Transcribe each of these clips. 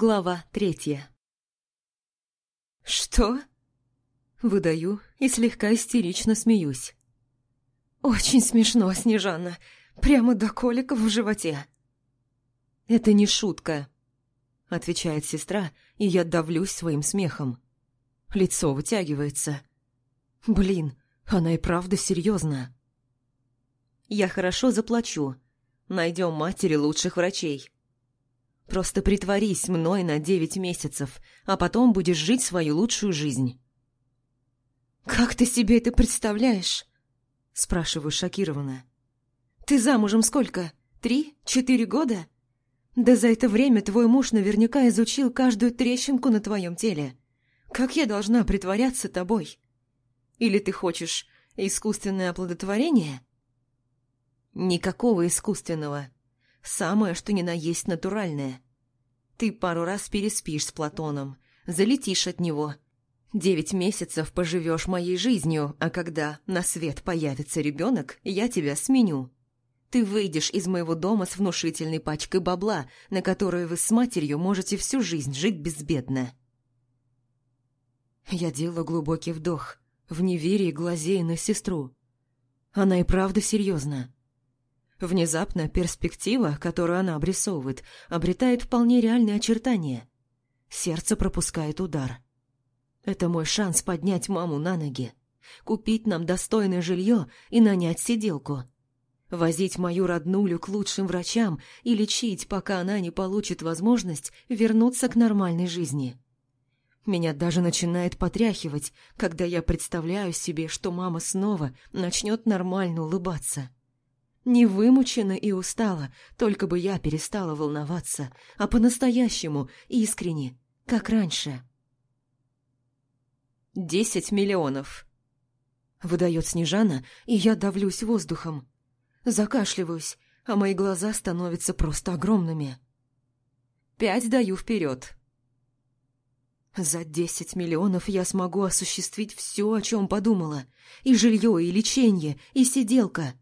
Глава третья. «Что?» Выдаю и слегка истерично смеюсь. «Очень смешно, Снежана. Прямо до коликов в животе». «Это не шутка», — отвечает сестра, и я давлюсь своим смехом. Лицо вытягивается. «Блин, она и правда серьезна. «Я хорошо заплачу. Найдем матери лучших врачей». Просто притворись мной на девять месяцев, а потом будешь жить свою лучшую жизнь». «Как ты себе это представляешь?» Спрашиваю шокированно. «Ты замужем сколько? Три? Четыре года? Да за это время твой муж наверняка изучил каждую трещинку на твоем теле. Как я должна притворяться тобой? Или ты хочешь искусственное оплодотворение?» «Никакого искусственного. Самое, что ни на есть натуральное. Ты пару раз переспишь с Платоном, залетишь от него. Девять месяцев поживешь моей жизнью, а когда на свет появится ребенок, я тебя сменю. Ты выйдешь из моего дома с внушительной пачкой бабла, на которую вы с матерью можете всю жизнь жить безбедно. Я делаю глубокий вдох, в неверии глазея на сестру. Она и правда серьезна. Внезапно перспектива, которую она обрисовывает, обретает вполне реальные очертания. Сердце пропускает удар. Это мой шанс поднять маму на ноги, купить нам достойное жилье и нанять сиделку. Возить мою роднулю к лучшим врачам и лечить, пока она не получит возможность вернуться к нормальной жизни. Меня даже начинает потряхивать, когда я представляю себе, что мама снова начнет нормально улыбаться. Не вымучена и устала, только бы я перестала волноваться, а по-настоящему, искренне, как раньше. «Десять миллионов», — выдает Снежана, и я давлюсь воздухом. Закашливаюсь, а мои глаза становятся просто огромными. «Пять даю вперед». За десять миллионов я смогу осуществить все, о чем подумала. И жилье, и лечение, и сиделка.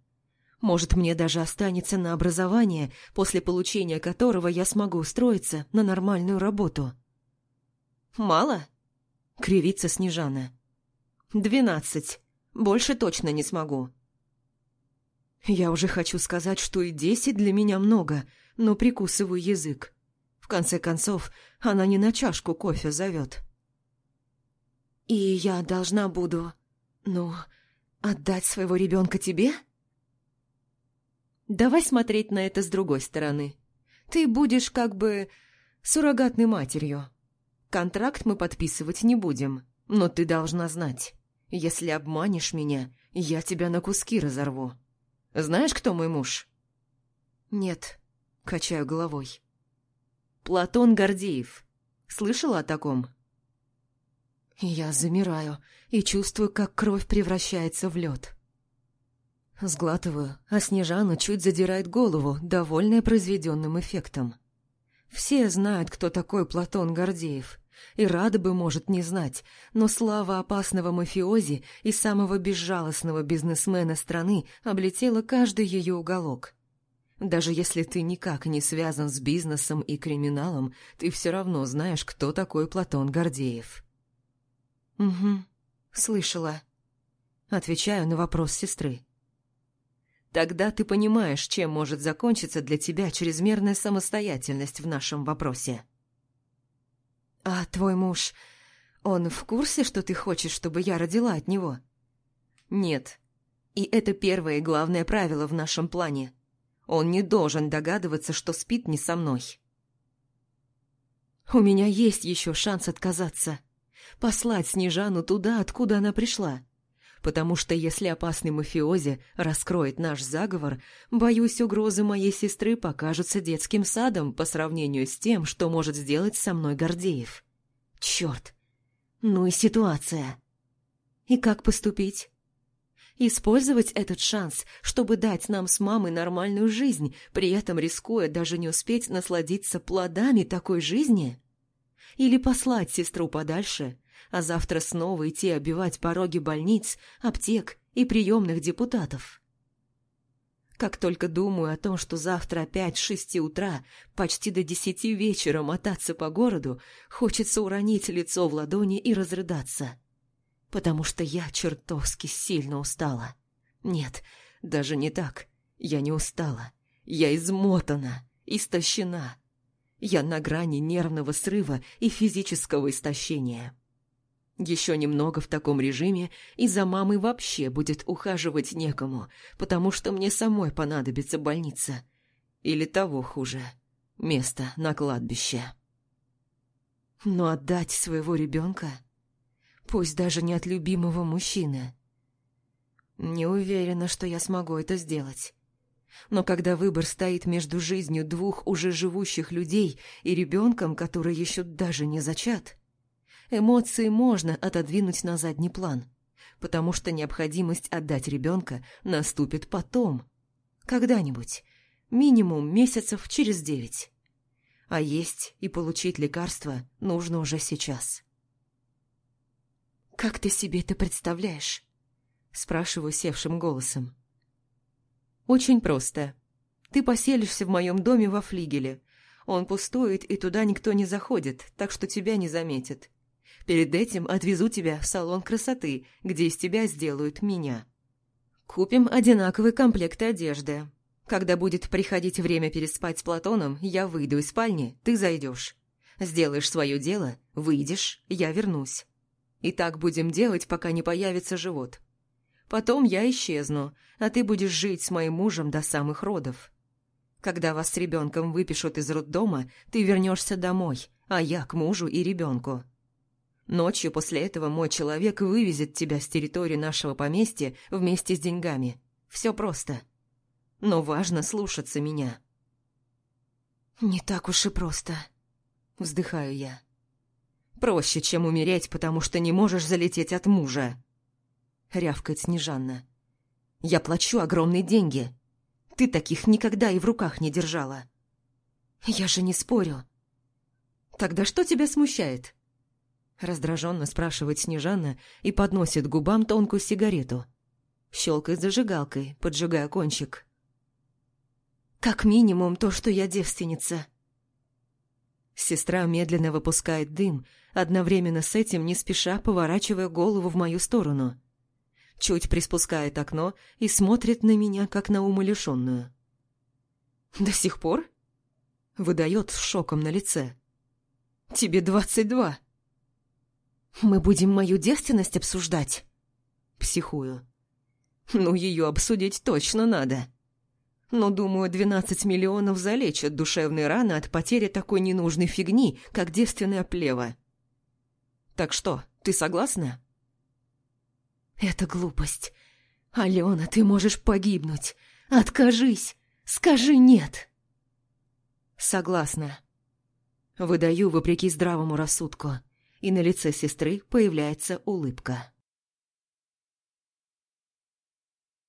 Может, мне даже останется на образование, после получения которого я смогу устроиться на нормальную работу. «Мало?» — кривится Снежана. «Двенадцать. Больше точно не смогу». Я уже хочу сказать, что и десять для меня много, но прикусываю язык. В конце концов, она не на чашку кофе зовет. «И я должна буду, ну, отдать своего ребенка тебе?» Давай смотреть на это с другой стороны. Ты будешь как бы суррогатной матерью. Контракт мы подписывать не будем, но ты должна знать. Если обманешь меня, я тебя на куски разорву. Знаешь, кто мой муж? Нет, качаю головой. Платон Гордеев. Слышала о таком? Я замираю и чувствую, как кровь превращается в лед. Сглатываю, а Снежана чуть задирает голову, довольная произведенным эффектом. Все знают, кто такой Платон Гордеев. И рада бы, может, не знать, но слава опасного мафиози и самого безжалостного бизнесмена страны облетела каждый ее уголок. Даже если ты никак не связан с бизнесом и криминалом, ты все равно знаешь, кто такой Платон Гордеев. «Угу, слышала». Отвечаю на вопрос сестры. Тогда ты понимаешь, чем может закончиться для тебя чрезмерная самостоятельность в нашем вопросе. А твой муж, он в курсе, что ты хочешь, чтобы я родила от него? Нет. И это первое и главное правило в нашем плане. Он не должен догадываться, что спит не со мной. У меня есть еще шанс отказаться. Послать Снежану туда, откуда она пришла потому что если опасный мафиози раскроет наш заговор, боюсь, угрозы моей сестры покажутся детским садом по сравнению с тем, что может сделать со мной Гордеев. Черт! Ну и ситуация. И как поступить? Использовать этот шанс, чтобы дать нам с мамой нормальную жизнь, при этом рискуя даже не успеть насладиться плодами такой жизни? Или послать сестру подальше, а завтра снова идти обивать пороги больниц, аптек и приемных депутатов. Как только думаю о том, что завтра опять с шести утра, почти до десяти вечера мотаться по городу, хочется уронить лицо в ладони и разрыдаться. Потому что я чертовски сильно устала. Нет, даже не так. Я не устала. Я измотана, истощена. Я на грани нервного срыва и физического истощения. Еще немного в таком режиме, и за мамой вообще будет ухаживать некому, потому что мне самой понадобится больница. Или того хуже. Место на кладбище. Но отдать своего ребенка, пусть даже не от любимого мужчины, не уверена, что я смогу это сделать. Но когда выбор стоит между жизнью двух уже живущих людей и ребенком, который еще даже не зачат, эмоции можно отодвинуть на задний план, потому что необходимость отдать ребенка наступит потом, когда-нибудь, минимум месяцев через девять. А есть и получить лекарства нужно уже сейчас. «Как ты себе это представляешь?» – спрашиваю севшим голосом. «Очень просто. Ты поселишься в моем доме во флигеле. Он пустует, и туда никто не заходит, так что тебя не заметят. Перед этим отвезу тебя в салон красоты, где из тебя сделают меня. Купим одинаковый комплект одежды. Когда будет приходить время переспать с Платоном, я выйду из спальни, ты зайдешь. Сделаешь свое дело, выйдешь, я вернусь. И так будем делать, пока не появится живот. Потом я исчезну, а ты будешь жить с моим мужем до самых родов. Когда вас с ребенком выпишут из роддома, ты вернешься домой, а я к мужу и ребенку. Ночью после этого мой человек вывезет тебя с территории нашего поместья вместе с деньгами. Все просто. Но важно слушаться меня. «Не так уж и просто», — вздыхаю я. «Проще, чем умереть, потому что не можешь залететь от мужа», — рявкает Снежанна. «Я плачу огромные деньги. Ты таких никогда и в руках не держала». «Я же не спорю». «Тогда что тебя смущает?» Раздраженно спрашивает Снежана и подносит губам тонкую сигарету. Щелкает зажигалкой, поджигая кончик. «Как минимум то, что я девственница». Сестра медленно выпускает дым, одновременно с этим не спеша поворачивая голову в мою сторону. Чуть приспускает окно и смотрит на меня, как на умалишенную. «До сих пор?» Выдает с шоком на лице. «Тебе двадцать два!» «Мы будем мою девственность обсуждать?» Психую. «Ну, ее обсудить точно надо. Но, думаю, двенадцать миллионов залечат душевные раны от потери такой ненужной фигни, как девственная плева. Так что, ты согласна?» «Это глупость. Алена, ты можешь погибнуть. Откажись. Скажи «нет». «Согласна». Выдаю вопреки здравому рассудку и на лице сестры появляется улыбка.